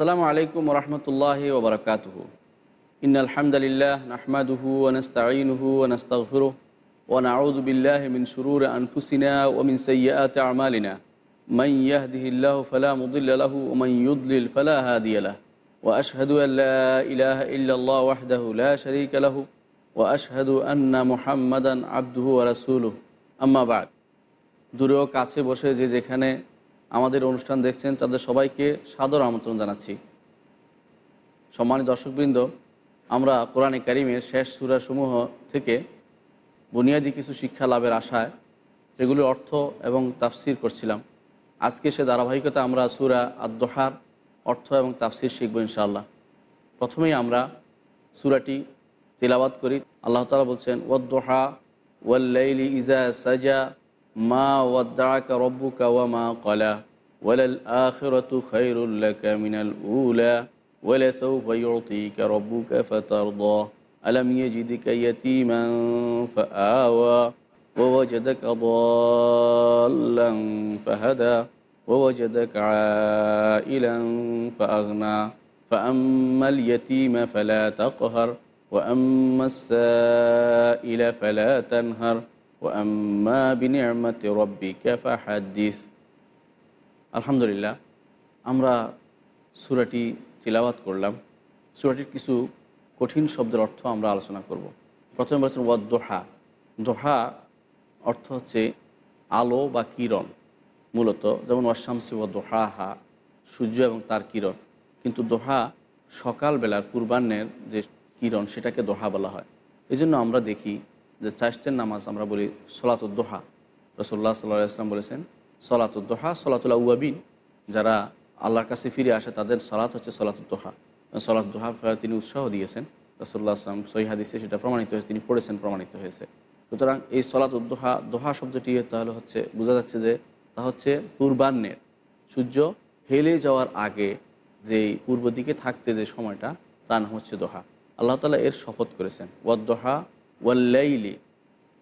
আসসালামু আলাইকুম রহমতুল্লাহ ওবরাকাতহ ইন আলহামদুলিল্লাহ নাহমাদুহু ওনস্তাইনুহু ওনস্তাগফিরুহ ওয়া নাউযু বিল্লাহি মিন শুরুরি আনফুসিনা ওয়া মিন সাইয়্যাতি আমালিনা। মান ইয়াহদিহিল্লাহু ফালা মুদিল্লা লাহু ওয়া মান ইউদ্লিল ফালা হাদিয়া লাহু। ওয়া আশহাদু আল লা ইলাহা ইল্লাল্লাহ ওয়াহদাহু লা শারীকা লাহু ওয়া আশহাদু আন্না মুহাম্মাদান আবদুহু ওয়া আম্মাবাদ দূরেও কাছে বসে যে যেখানে আমাদের অনুষ্ঠান দেখছেন, তাদের সবাইকে সাদর আমন্ত্রণ জানাচ্ছি। সম্মানিত দর্শকবৃন্দ, আমরা কোরআনে কারিমের শেষ সুরাসমূহ থেকে বুনিয়াদী কিছু শিক্ষা লাভের আশায় সেগুলির অর্থ এবং তাফসির করছিলাম। আজকে সে ধারাবাহিকতা আমরা সুরা আদোহার অর্থ এবং তাফসির শিখব ইনশাআল্লাহ। প্রথমেই আমরা সুরাটি তিলাবাত করি। আল্লাহ তালা বলছেন, ওয়াদ্দোহা ওয়াল্লাইলি ইজা সাজা মা ওয়াদ্দাকা রব্বুকা ওয়া মা কলা ওয়ালাল আখিরাতু খায়রুল লাকা মিনাল উলা ওয়ালাসাউফা ইউতিকা রব্বুকা ফাতারদা ألم يجدك يتيما فآوى ووجدك ضالا فهدى ووجدك عائلا فأغنى فأما اليتيم فلا تقهر وأما السائل فلا تنهر আলহামদুলিল্লাহ, আমরা সুরাটি চিলাবাত করলাম। সুরাটির কিছু কঠিন শব্দের অর্থ আমরা আলোচনা করব। প্রথমে বলেছেন ওয়া দোহা দোহা অর্থ হচ্ছে আলো বা কিরণ, মূলত যেমন ওয়াশামসি ও দোহাহা সূর্য এবং তার কিরণ। কিন্তু দোহা সকালবেলার পূর্বাহ্নের যে কিরণ, সেটাকে দোহা বলা হয়। এই জন্য আমরা দেখি যে চাষতের নামাজ আমরা বলি সলাতুদ্দোহা রসল্লাহ সাল্লাহ ইসলাম বলেছেন সলাতুদ্দোহা সলাতুল্লাহ উয়াবিন যারা আল্লাহর কাছে ফিরে আসে, তাদের সলাত হচ্ছে সলাতুদ্দোহা দোহা। তিনি উৎসাহ দিয়েছেন। রসল্লাহ আসলাম সহিহাদিসে সেটা প্রমাণিত হয়েছে, তিনি পড়েছেন প্রমাণিত হয়েছে। সুতরাং এই সলাত উদ্দোহা দোহা শব্দটি তাহলে হচ্ছে, বোঝা যাচ্ছে যে তা হচ্ছে পূর্বাহ্নের। সূর্য হেলে যাওয়ার আগে যে পূর্ব দিকে থাকতে যে সময়টা, তার নাম হচ্ছে দোহা। আল্লাহ তালা এর শপথ করেছেন ওয়াদ্দোহা ওয়াল্লাইলি,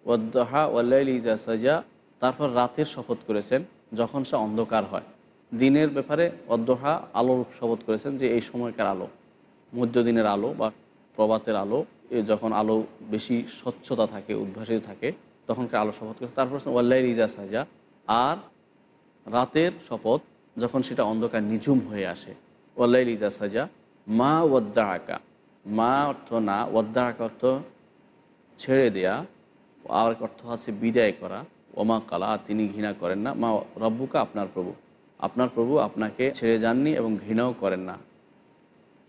ওয়াদ্দোহা, ওয়াল্লাইলি যা সাজা, তারপর রাতের শপথ করেছেন যখন সে অন্ধকার হয়। দিনের ব্যাপারে অদ্দোহা আলোর শপথ করেছেন যে এই সময়কার আলো, মধ্যদিনের আলো বা প্রবাতের আলো যখন আলো বেশি স্বচ্ছতা থাকে, উদ্ভাসিত থাকে, তখনকার আলো শপথ করেছে তারপর ওয়াল্লাই রিজা সাজা, আর রাতের শপথ যখন সেটা অন্ধকার নিঝুম হয়ে আসে ওয়াল্লাই রিজা সাজা, মা ওয়াদ্দা আঁকা মা অর্থ না ওয়াদ্দা আঁকা অর্থ ছেড়ে দেয়া, আর অর্থ আছে বিদায় করা। ওমা কালা, তিনি ঘৃণা করেন না। মা, রব্বুকা আপনার প্রভু। আপনার প্রভু আপনাকে ছেড়ে যাননি এবং ঘৃণাও করেন না।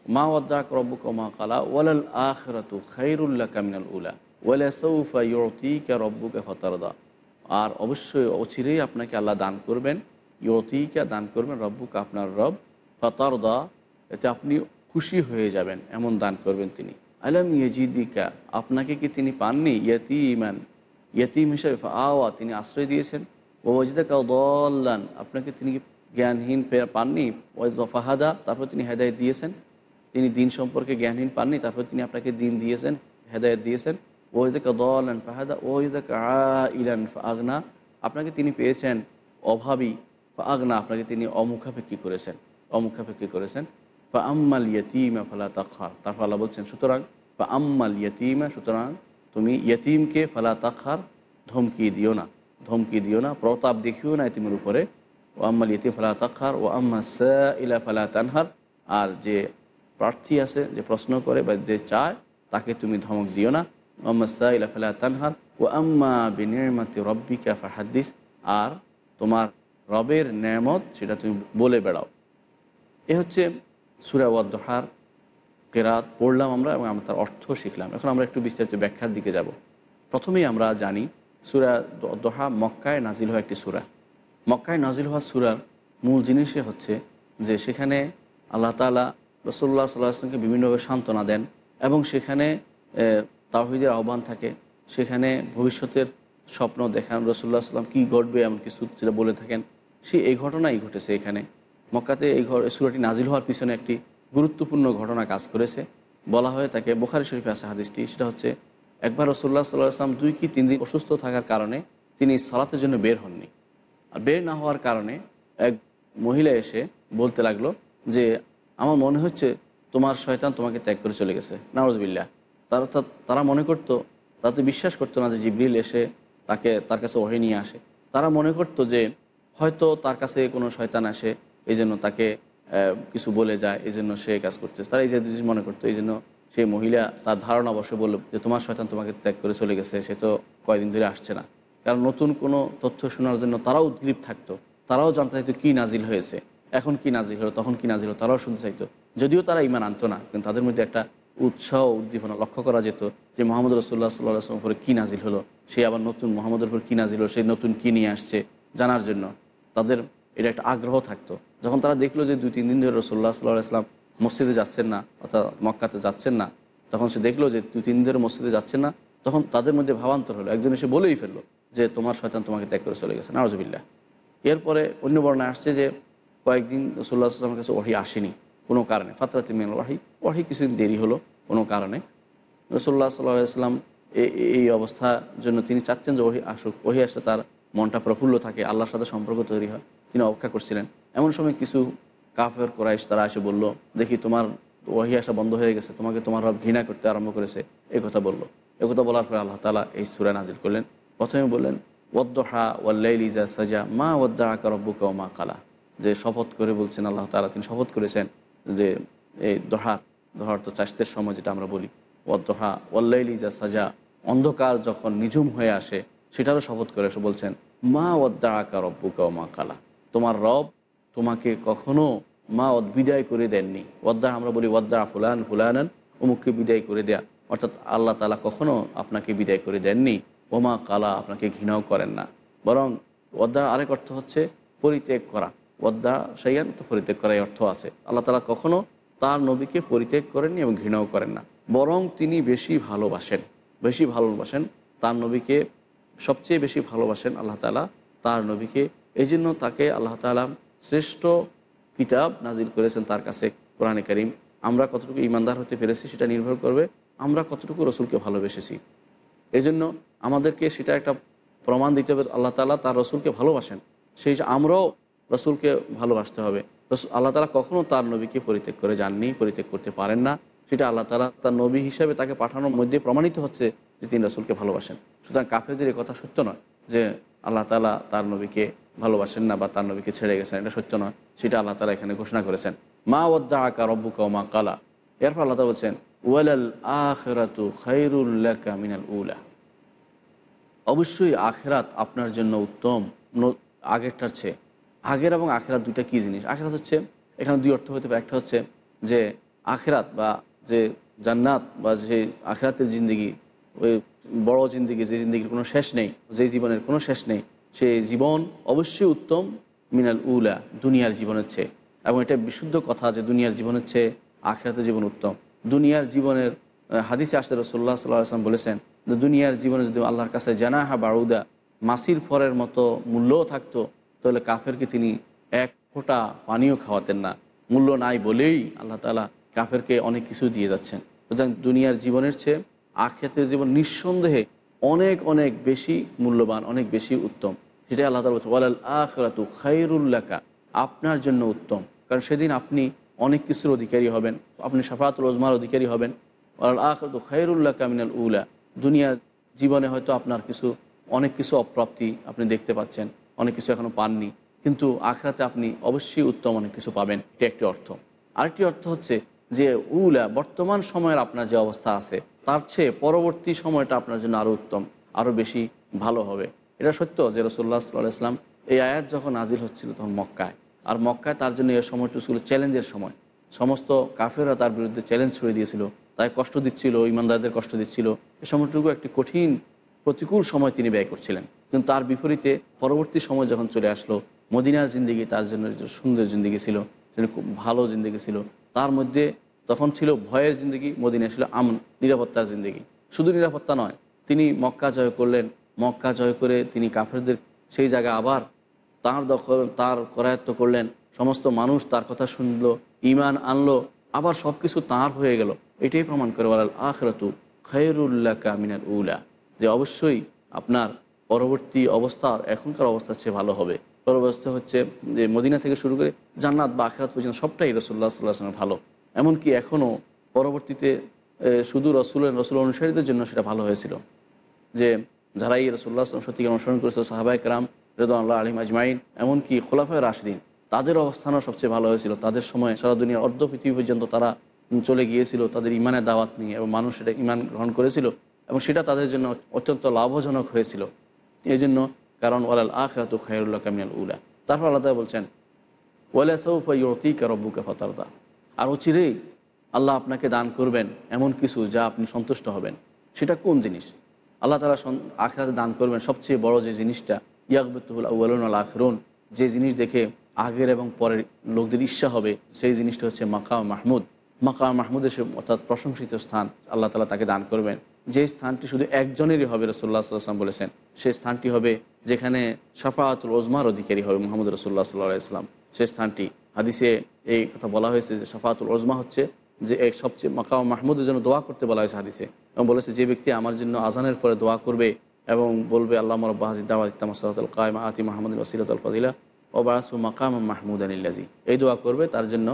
মা ওয়াদ্দাক রব্বুক মা কালা, ওয়ালাল আখরাতু খাইরুল্লাহ কামিনাল উলা, ওয়ালা সৌফা ইয়তিকা রব্বুকে ফতারদা। আর অবশ্যই অচিরেই আপনাকে আল্লাহ দান করবেন ইয়তিকা দান করবেন রব্বুকে আপনার রব, ফতারদা, এতে আপনি খুশি হয়ে যাবেন, এমন দান করবেন তিনি। আলম ইয়েজিদিকা, আপনাকে কি তিনি পাননি? ইয়তিমান, ইয়তিম হিসাবে আওয়া তিনি আশ্রয় দিয়েছেন। ও ওজিদাকা দল্লান, আপনাকে তিনি কি জ্ঞানহীন পাননি? ফাহাদা, তারপর তিনি হেদায়ত দিয়েছেন। তিনি দিন সম্পর্কে জ্ঞানহীন পাননি, তারপর তিনি আপনাকে দিন দিয়েছেন, হেদায়ত দিয়েছেন। ওইদাকা দলান ফাহাদা ওইদাকা ইলান আগনা আপনাকে তিনি পেয়েছেন অভাবী আগনা আপনাকে তিনি অমুখাপেক্ষি করেছেন অমুখাপেক্ষি করেছেন। বা আম্মাল ইয়তিমা ফালা তাখার তারপর আল্লাহ বলছেন, সুতরাং বা আম্মাল ইয়তিমা সুতরাং তুমি ইয়তিমকে ফালা তাখার ধমকি দিও না, ধমকি দিও না, প্রতাপ দেখিও না ইতিমের উপরে। ও আম্মাল ইয়তিম ফালা তাখার ও আম্মা ইলা ফালা তানহার আর যে প্রার্থী আছে, যে প্রশ্ন করে বা যে চায়, তাকে তুমি ধমক দিও না। মোহাম্মদ সাইলা ফালা তানহার ও আম্মা বিনির্মাতি রব্বিকা ফাহাদ্দিস আর তোমার রবের নেয়ামত, সেটা তুমি বলে বেড়াও। এ হচ্ছে সুরা ওয়াদ্দোহার, কেরাত পড়লাম আমরা এবং আমরা তার অর্থ শিখলাম। এখন আমরা একটু বিস্তারিত ব্যাখ্যার দিকে যাব। প্রথমেই আমরা জানি সুরা দোহা মক্কায় নাজিল হওয়া একটি সুরা। মক্কায় নাজিল হওয়া সুরার মূল জিনিসই হচ্ছে যে সেখানে আল্লাহ তালা রসল্লাহ সাল্লাহ আসলামকে বিভিন্নভাবে সান্ত্বনা দেন এবং সেখানে তাহিদের আহ্বান থাকে। সেখানে ভবিষ্যতের স্বপ্ন দেখান রসুল্লাহ সাল্লাম কী ঘটবে এমন কিছু বলে থাকেন। সে এই ঘটনাই ঘটেছে এখানে। মক্কাতে এই ঘর সুরাটি নাজিল হওয়ার পিছনে একটি গুরুত্বপূর্ণ ঘটনা কাজ করেছে। বলা হয় তাকে বোখারি শরীফে আসা হাদিসটি। সেটা হচ্ছে, একবার রসুল্লাহ সাল্লাহ আসলাম দুই কি তিন দিন অসুস্থ থাকার কারণে তিনি সলাতের জন্য বের হননি। আর বের না হওয়ার কারণে এক মহিলা এসে বলতে লাগল যে, আমার মনে হচ্ছে তোমার শয়তান তোমাকে ত্যাগ করে চলে গেছে। নারজবিল্লা তারা তারা মনে করতো, তাতে বিশ্বাস করতো না যে জিবরিল এসে তাকে তার কাছে ওহে নিয়ে আসে। তারা মনে করতো যে, হয়তো তার কাছে কোনো শয়তান আসে এই জন্য তাকে কিছু বলে যায় এই জন্য সে কাজ করতেছে। তারা এই যে জিনিস মনে করতো এই জন্য সেই মহিলা তার ধারণা বসে বলল যে তোমার শয়তান তোমাকে ত্যাগ করে চলে গেছে, সে তো কয়দিন ধরে আসছে না। কারণ নতুন কোনো তথ্য শোনার জন্য তারাও উদ্গ্রীব থাকতো, তারাও জানতে চাইতো কী নাজিল হয়েছে, এখন কি নাজিল হলো, তখন কি নাজিল হলো, তারাও শুনতে চাইতো। যদিও তারা ইমান আনতো না, কিন্তু তাদের মধ্যে একটা উৎসাহ, উদ্দীপনা লক্ষ্য করা যেত যে মোহাম্মদ রসুল্লাহ সাল্লাহ উপরে কী নাজিল হলো, সে আবার নতুন মোহাম্মদের উপর কী নাজিল হলো, সে নতুন কী নিয়ে আসছে, জানার জন্য তাদের এটা একটা আগ্রহ থাকতো। যখন তারা দেখল যে দুই, তিন দিন ধরে রসুল্লাহ সাল্লাহ আসলাম মসজিদে যাচ্ছেন না, অর্থাৎ মক্কাতে যাচ্ছেন না, তখন সে দেখল যে দুই, তিন দিন ধরে মসজিদে যাচ্ছেন না, তখন তাদের মধ্যে ভাবান্তর হলো। একজন এসে বলেই ফেলল যে, তোমার শয়তান তোমাকে ত্যাগ করে চলে গেছে নারজবিল্লা এরপরে অন্য বর্ণায় আসছে যে, কয়েকদিন রসুল্লাহ আসলামের কাছে ওয়াহি আসেনি, কোনো কারণে। ফাতরাতি মিনাল ওয়াহি ওয়াহি কিছুদিন দেরি হলো, কোনো কারণে। রসুল্লাহ সাল্লাম এই অবস্থার জন্য তিনি চাচ্ছেন যে ওহি আসুক। ওহি আসলে তার মনটা প্রফুল্ল থাকে, আল্লাহর সাথে সম্পর্ক তৈরি হয়। তিনি অপেক্ষা করছিলেন। এমন সময় কিছু কাফের কোরাইশ তারা এসে বলল, দেখি তোমার ওহি আসা বন্ধ হয়ে গেছে, তোমাকে তোমার রব ঘৃণা করতে আরম্ভ করেছে। এই কথা বলল। এ কথা বলার পরে আল্লাহ তালা এই সুরা নাজিল করলেন। প্রথমে বললেন ওদ্দোহা ওয়াল্লাইলিজা সাজা, মা ওদ্দা আকা রব্বুকা মা কালা। যে শপথ করে বলছেন আল্লাহ তালা তিনি শপথ করেছেন যে এই দোহার দোহার তো চাষতের সময় যেটা আমরা বলি। ওদ্দোহা ওয়াল্লাইলিজা সাজা, অন্ধকার যখন নিঝুম হয়ে আসে, সেটারও শপথ করে বলছেন, মা ওদ্দা আকা রব্বুকা মা কালা। তোমার রব তোমাকে কখনো মা বিদায় করে দেননি। ওদ্দা আমরা বলি ওদ্দা ফুলান, ফুলানান, অমুককে বিদায় করে দেয়া। অর্থাৎ আল্লাহ তালা কখনো আপনাকে বিদায় করে দেননি। ওমা কালা, আপনাকে ঘৃণাও করেন না। বরং ওদ্দা আরেক অর্থ হচ্ছে পরিত্যাগ করা। ওদ্দা সেইয়ান তো পরিত্যাগ করাই অর্থ আছে। আল্লাহ তালা কখনো তার নবীকে পরিত্যাগ করেননি এবং ঘৃণাও করেন না। বরং তিনি বেশি ভালোবাসেন। বেশি ভালোবাসেন তার নবীকে। সবচেয়ে বেশি ভালোবাসেন আল্লাহ তালা তার নবীকে এই জন্য তাকে আল্লাহ তালা শ্রেষ্ঠ কিতাব নাজিল করেছেন তার কাছে কোরআনে করিম। আমরা কতটুকু ইমানদার হতে পেরেছি সেটা নির্ভর করবে, আমরা কতটুকু রসুলকে ভালোবেসেছি। এই জন্য আমাদেরকে সেটা একটা প্রমাণ দিতে হবে, আল্লাহ তালা তার রসুলকে ভালোবাসেন। সেই আমরাও রসুলকে ভালোবাসতে হবে। রসুল, আল্লাহ তালা কখনও তার নবীকে পরিত্যাগ করে যাননি, পরিত্যাগ করতে পারেন না। সেটা আল্লাহ তালা তার নবী হিসাবে তাকে পাঠানোর মধ্যে প্রমাণিত হচ্ছে যে তিনি রসুলকে ভালোবাসেন। সুতরাং কাফেরদের কথা সত্য নয় যে আল্লাহ তালা তার নবীকে ভালোবাসেন না বা তার নবীকে ছেড়ে গেছেন, এটা সত্য নয়। সেটা আল্লাহ তালা এখানে ঘোষণা করেছেন। মা ওদ্দা আকা রব্বুকা মা কালা এরপর আল্লাহ বলছেন, ওয়ালাল আখরাতু খাইরুল্লাকা মিনাল উলা। অবশ্যই আখেরাত আপনার জন্য উত্তম আগেরটার চেয়ে। আগের এবং আখেরাত দুইটা কী জিনিস? আখেরাত হচ্ছে, এখানে দুই অর্থ হতে পারে। একটা হচ্ছে যে আখেরাত বা যে জান্নাত বা যে আখেরাতের জিন্দিগি, ওই বড় জিন্দিগি, যে জিন্দিগির কোনো শেষ নেই, যে জীবনের কোনো শেষ নেই সেই জীবন অবশ্যই উত্তম মিনাল উলা, দুনিয়ার জীবনের চেয়ে। এবং এটা বিশুদ্ধ কথা যে দুনিয়ার জীবনের চেয়ে আখেরাতের জীবন উত্তম। দুনিয়ার জীবনের হাদিসে আসতে রসোল্লা সাল্লাহ আসলাম বলেছেন, যে দুনিয়ার জীবনে যদি আল্লাহর কাছে জানাহা বারুদা মাসির ফরের মতো মূল্যও থাকতো, তাহলে কাফেরকে তিনি এক ফোঁটা পানিও খাওয়াতেন না। মূল্য নাই বলেই আল্লাহ তালা কাফেরকে অনেক কিছু দিয়ে যাচ্ছেন। সুতরাং দুনিয়ার জীবনের চেয়ে আখেতের জীবন নিঃসন্দেহে অনেক অনেক বেশি মূল্যবান, অনেক বেশি উত্তম। সেটাই আল্লাহ তালা বলছে ওয়ালাল আখরাতু খাইরুল্লাকা আপনার জন্য উত্তম। কারণ সেদিন আপনি অনেক কিছুর অধিকারী হবেন, আপনি সাফাতুল ওজমার অধিকারী হবেন। ওয়ালাল আখরাতু খাইরুল্লাহ কামিনাল উলা, দুনিয়ার জীবনে হয়তো আপনার কিছু, অনেক কিছু অপ্রাপ্তি আপনি দেখতে পাচ্ছেন, অনেক কিছু এখনও পাননি। কিন্তু আখরাতে আপনি অবশ্যই উত্তম অনেক কিছু পাবেন। এটা একটি অর্থ। আরেকটি অর্থ হচ্ছে যে উলা, বর্তমান সময়ের আপনার যে অবস্থা আছে তার চেয়ে পরবর্তী সময়টা আপনার জন্য আরও উত্তম আরও বেশি ভালো হবে। এটা সত্য যে রসোল্লা সাল্লাহ ইসলাম এই আয়াত যখন নাজিল হচ্ছিল তখন মক্কায়। আর মক্কায় তার জন্য এই সময়টুকু ছিল চ্যালেঞ্জের সময়। সমস্ত কাফেররা তার বিরুদ্ধে চ্যালেঞ্জ ছুড়ে দিয়েছিল, তাই কষ্ট দিচ্ছিল, ইমানদারদের কষ্ট দিচ্ছিল। এ সময়টুকু একটি কঠিন, প্রতিকূল সময় তিনি ব্যয় করছিলেন। কিন্তু তার বিপরীতে পরবর্তী সময় যখন চলে আসলো, মদিনার জিন্দিগি তার জন্য সুন্দর জিন্দিগি ছিল, সেটা খুব ভালো জিন্দিগি ছিল। তার মধ্যে তখন ছিল ভয়ের জিন্দিগি মদিনা ছিল আম নিরাপত্তার জিন্দিগি। শুধু নিরাপত্তা নয়, তিনি মক্কা জয় করলেন। মক্কা জয় করে তিনি কাফেরদের সেই জায়গায় আবার তার দখল, তার করায়ত্ত করলেন। সমস্ত মানুষ তার কথা শুনল ইমান আনলো, আবার সব কিছু তাঁর হয়ে গেল। এটাই প্রমাণ করে বলাল আখরাতু খৈরুল্লাহ কামিনাল উলা, যে অবশ্যই আপনার পরবর্তী অবস্থা, এখনকার অবস্থার চেয়ে ভালো হবে। পরবর্তী হচ্ছে যে মদিনা থেকে শুরু করে জান্নাত বা আখরাত পর্যন্ত সবটাই রসুল্লাহ সাল্লাহ ভালো। এমনকি এখনও পরবর্তীতে শুধু রসুলের, রসুল অনুসারীদের জন্য সেটা ভালো হয়েছিল। যে যারা এই রসুল্লাহ আসলাম সত্যিকে অনুসরণ করেছিল সাহাবাই কারাম রেদাল্লাহ আলিম আজমাইন, এমনকি খোলাফায় রাশদিন, তাদের অবস্থানও সবচেয়ে ভালো হয়েছিল। তাদের সময় সারা দুনিয়ার অর্ধ পৃথিবী পর্যন্ত তারা চলে গিয়েছিল তাদের ইমানের দাওয়াত নিয়ে এবং মানুষ সেটা ইমান গ্রহণ করেছিল এবং সেটা তাদের জন্য অত্যন্ত লাভজনক হয়েছিল। এই জন্য কারণ, ওয়ালাল আখরাতু খায়রুল্লাহ কামিনাল উলা। তারপর আল্লাহ বলছেন, ওয়ালা সৌফা রব্বুকা ফতারদা। আর অচিরেই আল্লাহ আপনাকে দান করবেন এমন কিছু যা আপনি সন্তুষ্ট হবেন। সেটা কোন জিনিস? আল্লাহ তালা আখরাতে দান করবেন সবচেয়ে বড় যে জিনিসটা ইয়াকবতুল আউ্লুন আল আখরুন, যে জিনিস দেখে আগের এবং পরের লোকদের ঈর্ষা হবে, সেই জিনিসটা হচ্ছে মাকা মাহমুদ। মাকা মাহমুদের সে অর্থাৎ প্রশংসিত স্থান আল্লাহ তালা তাকে দান করবেন। যে স্থানটি শুধু একজনেরই হবে রসুল্লাহ সাল্লাম বলেছেন, সেই স্থানটি হবে যেখানে সাফায়াতুল ওজমার অধিকারী হবে মোহাম্মদ রসুল্লাহ সাল্লাহ ইসলাম সেই স্থানটি হাদিসে এই কথা বলা হয়েছে যে সাফাতুল ওজমা হচ্ছে যে এক সবচেয়ে মাকাম মাহমুদের জন্য দোয়া করতে বলা হয়েছে হাদিসে। এবং বলেছে, যে ব্যক্তি আমার জন্য আজানের পরে দোয়া করবে এবং বলবে, আল্লাহ রব্বা হাজিদ দাওয়াত ইতামাসাল কায়মা, আতি মাহমুদ ওসিলাতুল ফদিলা ও বাসু মাকাম মাহমুদ আনিল্লাজি এই দোয়া করবে, তার জন্য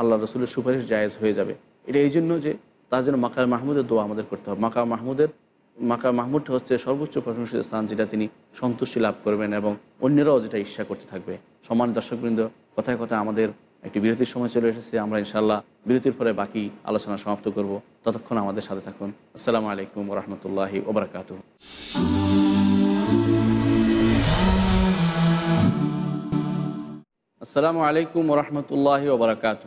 আল্লাহ রসুলের সুপারিশ জায়েজ হয়ে যাবে। এটা এই জন্য যে তার জন্য মাকাম মাহমুদের দোয়া আমাদের করতে হবে। মাকাম মাহমুদের মাকা মাহমুদ হচ্ছে সর্বোচ্চ প্রশংসিত স্থান যেটা তিনি সন্তুষ্টি লাভ করবেন এবং অন্যরাও যেটা ঈর্ষা করতে থাকবে। সমান দর্শকবৃন্দ কথায় কথায় আমাদের একটি বিরতির সময় চলে এসেছে। আমরা ইনশাল্লাহ বিরতির পরে বাকি আলোচনা সমাপ্ত করব। ততক্ষণ আমাদের সাথে থাকুন। আসসালামু আলাইকুম রহমতুল্লাহি ওবরাকাত আসসালামু আলাইকুম রহমতুল্লাহি ওবরাকাত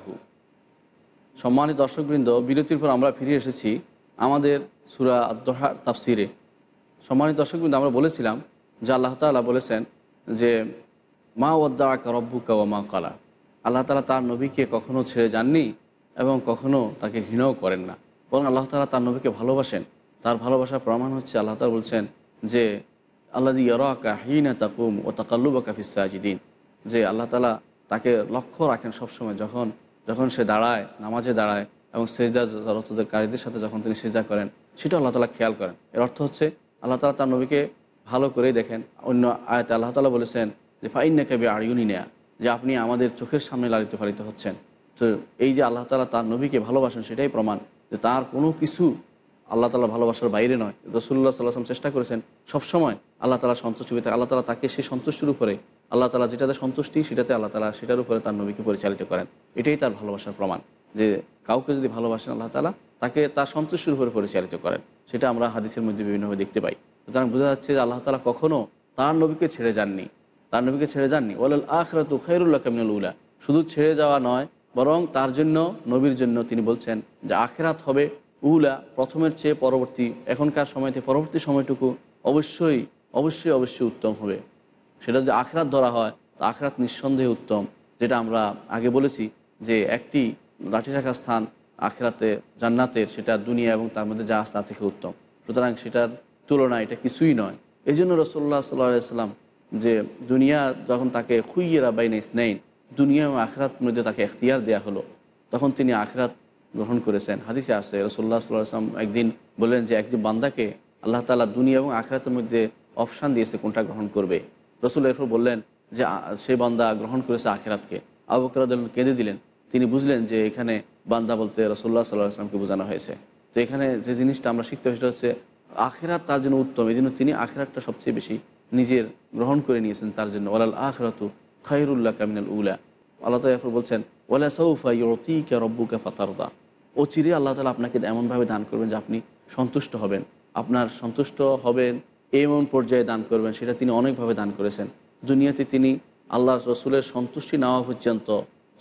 সম্মানিত দর্শকবৃন্দ, বিরতির পর আমরা ফিরে এসেছি আমাদের সুরা আদহার তাফসিরে। সম্মানিত দর্শকবৃন্দ, আমরা বলেছিলাম যে আল্লাহ তালা বলেছেন যে মা ওদ্দা ওদ্দাকা রব্বুকা ও মা কালা আল্লাহ তালা তার নবীকে কখনো ছেড়ে যাননি এবং কখনো তাকে ঘৃণাও করেন না। বরং আল্লাহ তালা তার নবীকে ভালোবাসেন। তার ভালোবাসার প্রমাণ হচ্ছে আল্লাহ তালা বলছেন যে আল্লাহ ইয়রাকা হিনা তাকুম ও তাকাল্লুবা কাফিস সাজিদিন। যে আল্লাহ তালা তাকে লক্ষ্য রাখেন সবসময় যখন যখন সে দাঁড়ায়, নামাজে দাঁড়ায় এবং সেজদা কারীদের সাথে যখন তিনি সেজদা করেন সেটা আল্লাহ তালা খেয়াল করেন। এর অর্থ হচ্ছে, আল্লাহ তালা তার নবীকে ভালো করেই দেখেন। অন্য আয়তে আল্লাহ তালা বলেছেন যে ফাইন নাকাবে আড়িউনি নেয়া যে আপনি আমাদের চোখের সামনে লালিত পালিত হচ্ছেন। তো এই যে আল্লাহ তালা তার নবীকে ভালোবাসেন, সেটাই প্রমাণ যে তার কোনো কিছু আল্লাহ তালা ভালোবাসার বাইরে নয়। রসুল্লাহ সাল্লাহাম চেষ্টা করেছেন, সবসময় আল্লাহ তালা সন্তুষ্টি পেতে, আল্লাহ তালা তাকে সেই সন্তুষ্টির উপরে, আল্লাহ তালা যেটাতে সন্তুষ্টি, সেটাতে আল্লাহ তালা সেটার উপরে তার নবীকে পরিচালিত করেন। এটাই তার ভালোবাসার প্রমাণ, যে কাউকে যদি ভালোবাসেন আল্লাহ তালা তাকে তার সন্তুষ্টির উপরে পরিচালিত করেন। সেটা আমরা হাদিসের মধ্যে বিভিন্নভাবে দেখতে পাই। সুতরাং বোঝা যাচ্ছে যে আল্লাহ তালা কখনও তার নবীকে ছেড়ে যাননি। তার নবীকে ছেড়ে যাননি। ওলাল আখরাত খৈরুল্লাহ কামিনুল উলা। শুধু ছেড়ে যাওয়া নয়, বরং তার জন্য, নবীর জন্য তিনি বলছেন যে আখেরাত হবে উলা, প্রথমের চেয়ে পরবর্তী, এখনকার সময়তে পরবর্তী সময়টুকু অবশ্যই অবশ্যই অবশ্যই উত্তম হবে। সেটা যদি আখরাত ধরা হয়, তো আখরাত নিঃসন্দেহে উত্তম। যেটা আমরা আগে বলেছি যে একটি লাঠি রাখার স্থান আখরাতে, জান্নাতের, সেটা দুনিয়া এবং তার মধ্যে যা তা থেকে উত্তম। সুতরাং সেটার তুলনায় এটা কিছুই নয়। এই জন্য রসল্লাহ সাল্লাম যে দুনিয়া যখন তাকে খুইয়েরা বাইনে স্নেইন দুনিয়া এবং আখরাত মধ্যে তাকে এখতিয়ার দেওয়া হলো, তখন তিনি আখরাত গ্রহণ করেছেন। হাদিসে আসে রসোল্লা সাল্লাম একদিন বললেন যে, একজন বান্দাকে আল্লাহ তালা দুনিয়া এবং আখরাতের মধ্যে অপশান দিয়েছে কোনটা গ্রহণ করবে। রসুল এরপর বললেন যে সে বান্দা গ্রহণ করেছে আখেরাতকে। আবুকরাদ কেঁদে দিলেন। তিনি বুঝলেন যে, এখানে বান্দা বলতে রসোল্লা সাল্লাহ আসলামকে বোঝানো হয়েছে। তো এখানে যে জিনিসটা আমরা শিখতে হবে সেটা হচ্ছে, আখেরাত তার জন্য উত্তম এই জন্য তিনি আখেরাতটা সবচেয়ে বেশি নিজের গ্রহণ করে নিয়েছেন তার জন্য। ওলাল আখরাতু খাইরুল্লাহ কামিনাল উলা। আল্লাহ তালা বলছেন ওলা সৌফা ইয়তিকা ফাতারদা। ও চিরে আল্লাহ তালা আপনাকে এমনভাবে দান করবেন যে আপনি সন্তুষ্ট হবেন। আপনার সন্তুষ্ট হবেন, এমন পর্যায়ে দান করবেন, সেটা তিনি অনেকভাবে দান করেছেন। দুনিয়াতে তিনি আল্লাহ রসুলের সন্তুষ্টি নেওয়া পর্যন্ত,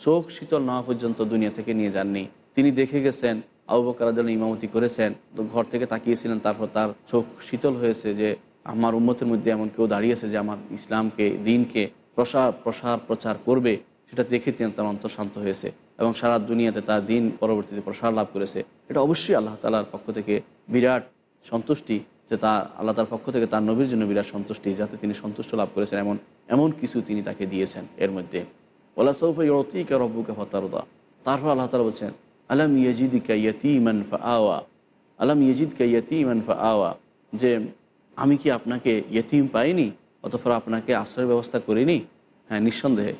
চোখ শীতল নেওয়া পর্যন্ত দুনিয়া থেকে নিয়ে যাননি। তিনি দেখে গেছেন, আবু বকরাদ ইমামতি করেছেন তো ঘর থেকে তাকিয়েছিলেন, তারপর তার চোখ শীতল হয়েছে যে আমার উম্মতের মধ্যে এমন কেউ দাঁড়িয়েছে যে আমার ইসলামকে, দিনকে প্রসার প্রসার, প্রচার করবে, সেটা দেখে তিনি তার অন্তর শান্ত হয়েছে এবং সারা দুনিয়াতে তার দিন পরবর্তীতে প্রসার লাভ করেছে। এটা অবশ্যই আল্লাহ তালার পক্ষ থেকে বিরাট সন্তুষ্টি যে তা আল্লাহ তার পক্ষ থেকে তার নবীর জন্য বিরাট সন্তুষ্টি যাতে তিনি সন্তুষ্ট লাভ করেছেন এমন এমন কিছু তিনি তাকে দিয়েছেন এর মধ্যে। ওলা সৌফা ইয়তিকা রব্বুকা ফতারদা। তারপর আল্লাহ তালা বলছেন, আলম ইয়জিদিকা ইয়তিমান ফা আওয়া আলম ইয়জিদকা ইয়তিমান ফা আওয়া যে আমি কি আপনাকে ইয়তিম পাইনি অতপর আপনাকে আশ্রয় ব্যবস্থা করিনি? হ্যাঁ নিঃসন্দেহে।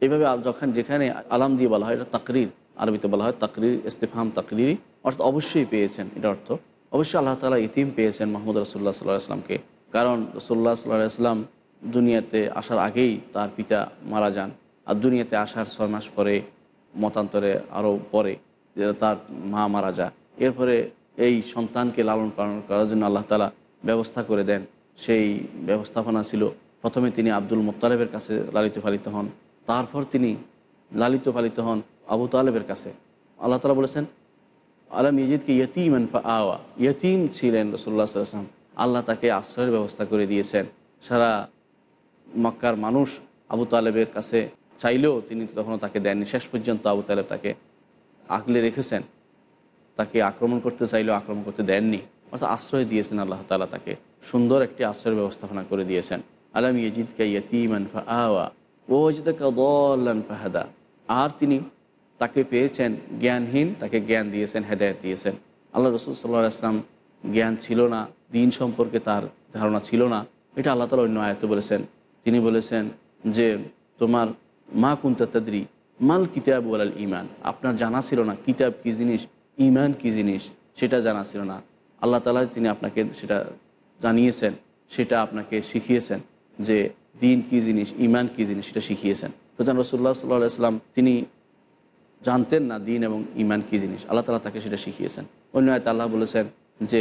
এইভাবে আল- যখন যেখানে আলাম দিয়ে বলা হয়, এটা তাকরির, আরবিতে বলা হয় তাকরির ইস্তেফাম তাকরিরি অর্থাৎ অবশ্যই পেয়েছেন এটা অর্থ। অবশ্যই আল্লাহ তালা ইতিম পেয়েছেন মাহমুদ রসুল্লাহ সাল্লাহ আসলামকে কারণ রসুল্লাহ সাল্লাহ আসলাম দুনিয়াতে আসার আগেই তার পিতা মারা যান। আর দুনিয়াতে আসার ছয় মাস পরে, মতান্তরে আরও পরে তার মা মারা যায়। এরপরে এই সন্তানকে লালন পালন করার জন্য আল্লাহ তালা ব্যবস্থা করে দেন। সেই ব্যবস্থাপনা ছিল, প্রথমে তিনি আব্দুল মোত্তালেবের কাছে লালিত পালিত হন, তারপর তিনি লালিত পালিত হন আবু তালেবের কাছে। আল্লাহ তালা বলেছেন, আলম ইজিদকে ইয়তিম আনফা আওয়া ইয়তিম ছিলেন রসুল্লাহ সাল্লাম আল্লাহ তাকে আশ্রয়ের ব্যবস্থা করে দিয়েছেন। সারা মক্কার মানুষ আবু তালেবের কাছে চাইলেও তিনি তখনও তাকে দেননি। শেষ পর্যন্ত আবু তালেব তাকে আগলে রেখেছেন। তাকে আক্রমণ করতে চাইলেও আক্রমণ করতে দেননি। অর্থাৎ আশ্রয় দিয়েছেন আল্লাহ তালা তাকে। সুন্দর একটি আশ্রয়ের ব্যবস্থাপনা করে দিয়েছেন। আলম ইজিদকে ইয়তিমান ফা আওয়া আর তিনি তাকে পেয়েছেন জ্ঞানহীন, তাকে জ্ঞান দিয়েছেন, হেদায়ত দিয়েছেন। আল্লাহ রসুল সাল্লাহ আসলাম জ্ঞান ছিল না, দিন সম্পর্কে তার ধারণা ছিল না। এটা আল্লাহ তালা অন্য আয়ত্ত বলেছেন। তিনি বলেছেন যে, তোমার মা কুন্তা তাদরি মাল কিতাব ওয়ালাল ইমান আপনার জানা ছিল না কিতাব কি জিনিস ইমান কি জিনিস, সেটা জানা ছিল না। আল্লাহ তালা তিনি আপনাকে সেটা জানিয়েছেন, সেটা আপনাকে শিখিয়েছেন যে দিন কি জিনিস ইমান কি জিনিস সেটা শিখিয়েছেন। সুতরাং রসুল্লাহ সাল্লাহ সাল্লাম তিনি জানতেন না দিন এবং ইমান কি জিনিস, আল্লাহ তালা তাকে সেটা শিখিয়েছেন। অন্য আয়তে আল্লাহ বলেছেন যে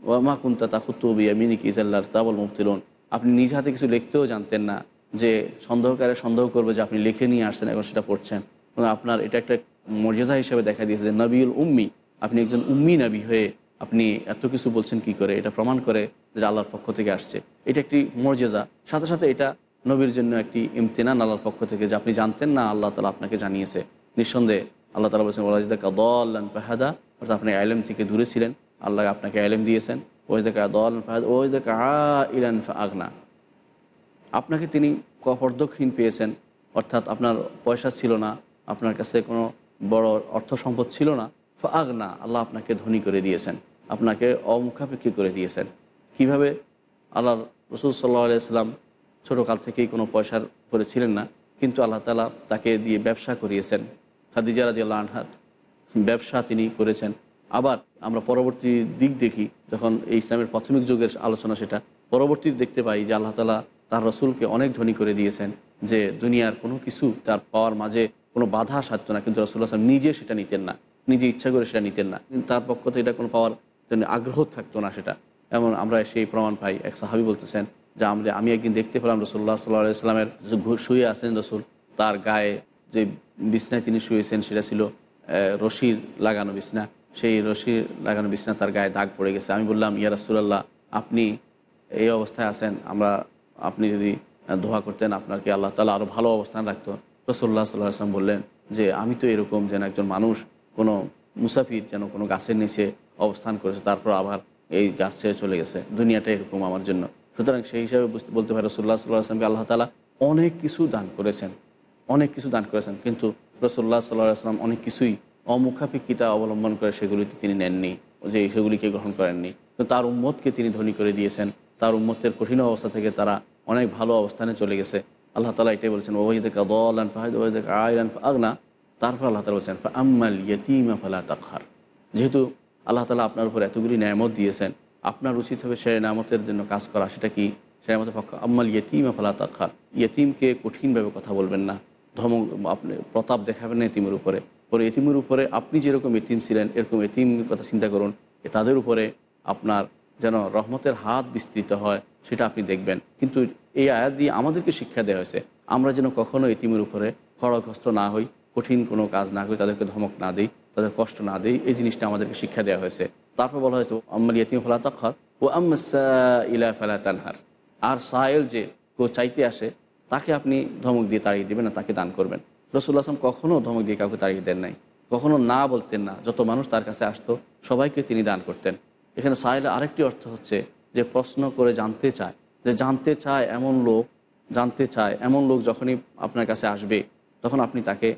ওয়ামা কুন্তা তাফুতুবি মিনি কিজাল্লার তাবল মুফতিলন আপনি নিজ হাতে কিছু লিখতেও জানতেন না যে, সন্দেহকারে সন্দেহ করবে যে আপনি লিখে নিয়ে আসছেন এখন সেটা পড়ছেন। এবং আপনার এটা একটা মর্যাদা হিসেবে দেখা দিয়েছে যে নবীল উম্মি, আপনি একজন উম্মি নবী হয়ে আপনি এত কিছু বলছেন কি করে? এটা প্রমাণ করে যে আল্লাহর পক্ষ থেকে আসছে। এটা একটি মর্যাদা। সাথে সাথে এটা নবীর জন্য একটি ইমতিনান আল্লাহর পক্ষ থেকে যে আপনি জানতেন না আল্লাহ তালা আপনাকে জানিয়েছে। নিঃসন্দেহে আল্লাহ তালা বলছেন ওলাজিদাকা দল্লান ফাহাদা। অর্থাৎ আপনি আইলেম থেকে দূরে ছিলেন। আল্লাহ আপনাকে আইলেম দিয়েছেন। ওইদাকা দল ফাহাদ। ওইদাকা আ ইলান আগনা আপনাকে তিনি কপর্দকহীন পেয়েছেন। অর্থাৎ আপনার পয়সা ছিল না। আপনার কাছে কোনো বড় অর্থ সম্পদ ছিল না। আগনা আল্লাহ আপনাকে ধনী করে দিয়েছেন। অমুখাপেক্ষী করে দিয়েছেন। কীভাবে আল্লাহ রসুল সাল্লাহ আলিয়াল্লাম ছোটোকাল থেকেই কোনো পয়সার করে ছিলেন না, কিন্তু আল্লাহ তালা তাকে দিয়ে ব্যবসা করিয়েছেন। খাদিজা রাজি আল্লাহ আনহার ব্যবসা তিনি করেছেন। আবার আমরা পরবর্তী দিক দেখি, যখন এই ইসলামের প্রাথমিক যুগের আলোচনা সেটা, পরবর্তী দেখতে পাই যে আল্লাহ তালা তার রসুলকে অনেক ধনী করে দিয়েছেন, যে দুনিয়ার কোনো কিছু তার পাওয়ার মাঝে কোনো বাধা সাধ্য না, কিন্তু রসুল্লাহ আসলাম নিজে সেটা নিতেন না, নিজে ইচ্ছা করে সেটা নিতেন না। কিন্তু তার পক্ষ থেকে এটা কোনো পাওয়ার জন্য আগ্রহ থাকতো না সেটা। এমন আমরা সেই প্রমাণ পাই, এক সাহাবি বলতেছেন, যে আমরা আমি একদিন দেখতে পেলাম রসুল্লাহ সাল্লাহ ইসলামের শুয়ে আছেন রসুল, তার গায়ে যে বিছনায় তিনি শুয়েছেন সেটা ছিল রশির লাগানো বিছনা। সেই রশির লাগানো বিছনা তার গায়ে দাগ পড়ে গেছে। আমি বললাম, ইয়া রাসুলাল্লাহ, আপনি এই অবস্থায় আছেন, আমরা, আপনি যদি দোয়া করতেন, আপনাকে আল্লাহ তালা আরও ভালো অবস্থান রাখতো। রসুল্লাহ সাল্লাহ আসলাম বললেন যে, আমি তো এরকম যেন একজন মানুষ, কোনো মুসাফির যেন কোনো গাছের নিচে অবস্থান করেছে, তারপর আবার এই গাছ ছেড়ে চলে গেছে। দুনিয়াটা এরকম আমার জন্য। সুতরাং সেই হিসাবে বুঝতে, বলতে পারে রসুল্লাহ সাল্লাহ আসলামকে আল্লাহ তালা অনেক কিছু দান করেছেন। অনেক কিছু দান করেছেন, কিন্তু রসুল্লাহ সাল্লাহ আসলাম অনেক কিছুই অমুখাপেক্ষিতা অবলম্বন করে সেগুলিতে তিনি নেননি, যে সেগুলিকে গ্রহণ করেননি। তো তার উম্মতকে তিনি ধনী করে দিয়েছেন। তার উম্মতের কঠিন অবস্থা থেকে তারা অনেক ভালো অবস্থানে চলে গেছে। আল্লাহ তালা এটাই বলছেন ওহিদেকা দলান ফাহিদ ওহিদেকা আয়লান আগনা তারপর আল্লাহ তালা বলছেন আম্মাল ইয়তিমা ফালা তাকহার। যেহেতু আল্লাহ তালা আপনার উপর এতগুলি ন্যামত দিয়েছেন। আপনার উচিত হবে সে নামতের জন্য কাজ করা। সেটা কি? সেই নামতের পক্ষ। আম্মাল ইয়েতিম ফালা তাকহার ইয়েতিমকে কঠিনভাবে কথা বলবেন না। ধমক আপনি প্রতাপ দেখাবেন না এতিমের উপরে। পরে এতিমের উপরে আপনি যেরকম এতিম ছিলেন, এরকম এতিমের কথা চিন্তা করুন তাদের উপরে আপনার যেন রহমতের হাত বিস্তৃত হয়, সেটা আপনি দেখবেন। কিন্তু এই আয়াত দিয়ে আমাদেরকে শিক্ষা দেওয়া হয়েছে, আমরা যেন কখনো এতিমের উপরে খড়গস্ত না হই, কঠিন কোনো কাজ না করি, তাদেরকে ধমক না দিই। তাদের কষ্ট না দিই, এই জিনিসটা আমাদেরকে শিক্ষা দেওয়া হয়েছে। তারপর বলা হয়েছে, আম্মাল ইয়তিম ফলা তখর ও আম্মা ইলা তানহার। আর সাহেল যে কেউ চাইতে আসে, তাকে আপনি ধমক দিয়ে তাড়িয়ে দেবেন না তাকে দান করবেন। রসুল্লাহ আসলাম কখনও ধমক দিয়ে কাউকে তাড়িয়ে দেন নাই। কখনো না বলতেন না, যত মানুষ তার কাছে আসতো, সবাইকে তিনি দান করতেন। এখানে সাহেলে আরেকটি অর্থ হচ্ছে যে প্রশ্ন করে জানতে চায়। যে জানতে চায় এমন লোক, জানতে চায় এমন লোক যখনই আপনার কাছে আসবে, তখন আপনি তাকে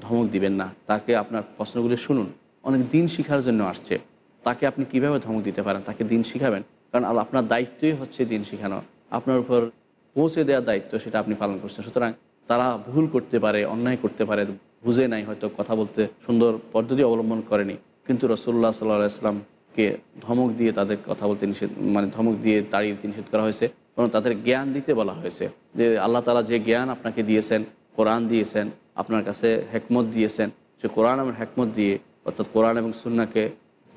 ধমক দিবেন না। তাকে আপনার প্রশ্নগুলি শুনুন। অনেক দিন শিখার জন্য আসছে। তাকে আপনি কীভাবে ধমক দিতে পারেন? তাকে দিন শিখাবেন। কারণ আপনার দায়িত্বই হচ্ছে দিন শিখানো। আপনার উপর পৌঁছে দেওয়ার দায়িত্ব সেটা আপনি পালন করছেন। সুতরাং তারা ভুল করতে পারে, অন্যায় করতে পারে, বুঝে নাই হয়তো কথা বলতে, সুন্দর পদ্ধতি অবলম্বন করেনি। কিন্তু রসুল্লাহ সাল্লাহ ইসলামকে ধমক দিয়ে তাদের কথা বলতে নিষেধ মানে ধমক দিয়ে তাড়িয়ে নিষেধ করা হয়েছে এবং তাদের জ্ঞান দিতে বলা হয়েছে যে আল্লাহ তালা যে জ্ঞান আপনাকে দিয়েছেন কোরআন দিয়েছেন, আপনার কাছে হেকমত দিয়েছেন, সে কোরআন এবং হেকমত দিয়ে, অর্থাৎ কোরআন এবং সুন্নাকে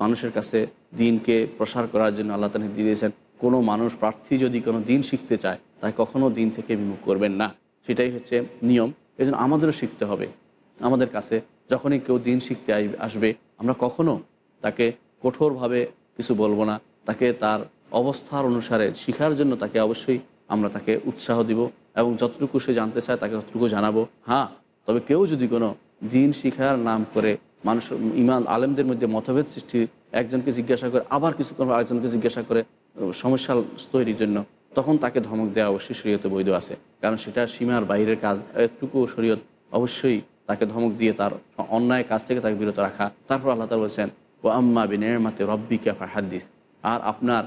মানুষের কাছে, দিনকে প্রসার করার জন্য আল্লাহ তালা দিয়েছেন। কোনো মানুষ, প্রার্থী যদি কোনো দিন শিখতে চায় তাই কখনও দিন থেকে বিমুখ করবেন না। সেটাই হচ্ছে নিয়ম। এই জন্য আমাদেরও শিখতে হবে। আমাদের কাছে যখনই কেউ দিন শিখতে আসবে, আমরা কখনো তাকে কঠোরভাবে কিছু বলব না। তাকে তার অবস্থার অনুসারে শিখার জন্য তাকে অবশ্যই আমরা তাকে উৎসাহ দিব। এবং যতটুকু সে জানতে চায় তাকে ততটুকু জানাব। হ্যাঁ তবে কেউ যদি কোনো দিন শিখার নাম করে মানুষ, ইমান, আলেমদের মধ্যে মতভেদ সৃষ্টি, একজনকে জিজ্ঞাসা করে, আবার কিছুক্ষণ আরেকজনকে জিজ্ঞাসা করে, সমস্যা তৈরির জন্য, তখন তাকে ধমক দেওয়া অবশ্যই শরীয়তে বৈধ আছে। কারণ সেটা সীমার বাইরের কাজ, এতটুকু শরীয়ত অবশ্যই তাকে ধমক দিয়ে তার অন্যায় কাজ থেকে তাকে বিরত রাখা। তারপর আল্লাহ তালা বলছেন ও আম্মা বি নেমাতে রব্বিকা হাদ্দিস আর আপনার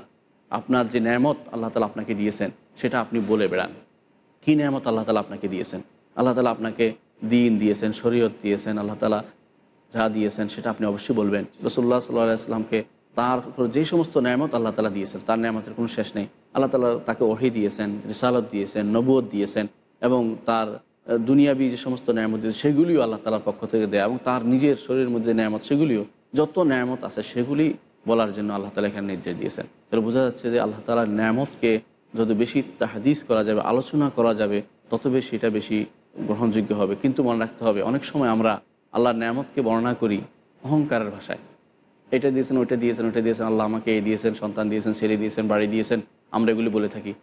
আপনার যে ন্যামত আল্লাহ তালা আপনাকে দিয়েছেন, সেটা আপনি বলে বেড়ান। কী ন্যামত আল্লাহ তালা আপনাকে দিয়েছেন? আল্লাহ তালা আপনাকে দিন দিয়েছেন, শরীয়ত দিয়েছেন, আল্লাহ তালা যা দিয়েছেন সেটা আপনি অবশ্যই বলবেন। রসুল্লাহ সাল্লাহ আসলামকে তার উপর যে সমস্ত নিয়ামত আল্লাহ তালা দিয়েছেন, তার নিয়ামতের কোনো শেষ নেই। আল্লাহ তালা তাকে ওহি দিয়েছেন, রিসালত দিয়েছেন নবুয়ত দিয়েছেন এবং তার দুনিয়াবি যে সমস্ত ন্যামত দিয়েছে সেগুলিও আল্লাহ তালার পক্ষ থেকে দেয় এবং তার নিজের শরীরের মধ্যে নিয়ামত, সেগুলিও যত নিয়ামত আছে সেগুলি বলার জন্য আল্লাহ তালা এখানে নির্দেশ দিয়েছেন। তাহলে বোঝা যাচ্ছে যে আল্লাহ তালার ন্যামতকে যত বেশি তাহাদিস করা যাবে, আলোচনা করা যাবে, তত বেশি এটা বেশি গ্রহণযোগ্য হবে। কিন্তু মনে রাখতে হবে, অনেক সময় আমরা আল্লাহর ন্যামতকে বর্ণনা করি অহংকারের ভাষায়। এটা দিয়েছেন, ওইটা দিয়েছেন ওইটা দিয়েছেন, আল্লাহ আমাকে এই দিয়েছেন, সন্তান দিয়েছেন, ছেলে দিয়েছেন, বাড়ি দিয়েছেন, আমরা এগুলি বলে থাকি।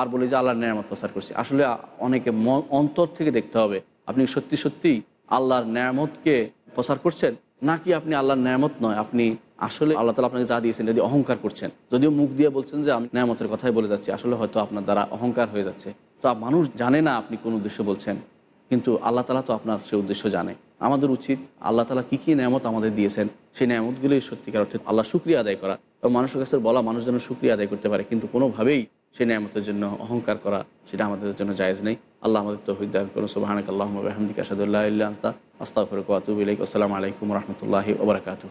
আর বলি যে আল্লাহর ন্যায়ামত প্রচার করছি। আসলে অনেকে অন্তর থেকে দেখতে হবে, আপনি সত্যি সত্যি আল্লাহর ন্যায়ামতকে প্রচার করছেন? নাকি আপনি আল্লাহর ন্যায়ামত নয়? আপনি আসলে আল্লাহ তালা আপনাকে যা দিয়েছেন যদি অহংকার করছেন। যদিও মুখ দিয়ে বলছেন যে, আমি ন্যায়ামতের কথাই বলে যাচ্ছি। আসলে হয়তো আপনার দ্বারা অহংকার হয়ে যাচ্ছে। তো মানুষ জানে না আপনি কোন উদ্দেশ্য বলছেন। কিন্তু আল্লাহ তালা তো আপনার সে উদ্দেশ্য জানে। আমাদের উচিত আল্লাহ তালা কী কী নিয়ামত আমাদের দিয়েছেন, সেই নিয়ামতগুলি সত্যিকার অর্থে আল্লাহ শুক্রিয়া আদায় করা। এবং মানুষের কাছে বলা, মানুষ যেন শুক্রিয়া আদায় করতে পারে। কিন্তু কোনোভাবেই সেই নিয়ামতের জন্য অহংকার করা, সেটা আমাদের জন্য জায়জ নেই। আল্লাহ আমাদের তো হৃদয় করুন। সুবাহানক আল্লাহ আহমদিক আসাদুল্লাহ আস্তাফরক আতুব আসসালামু আলাইকুম রহমতুল্লাহি ওবরাকাতু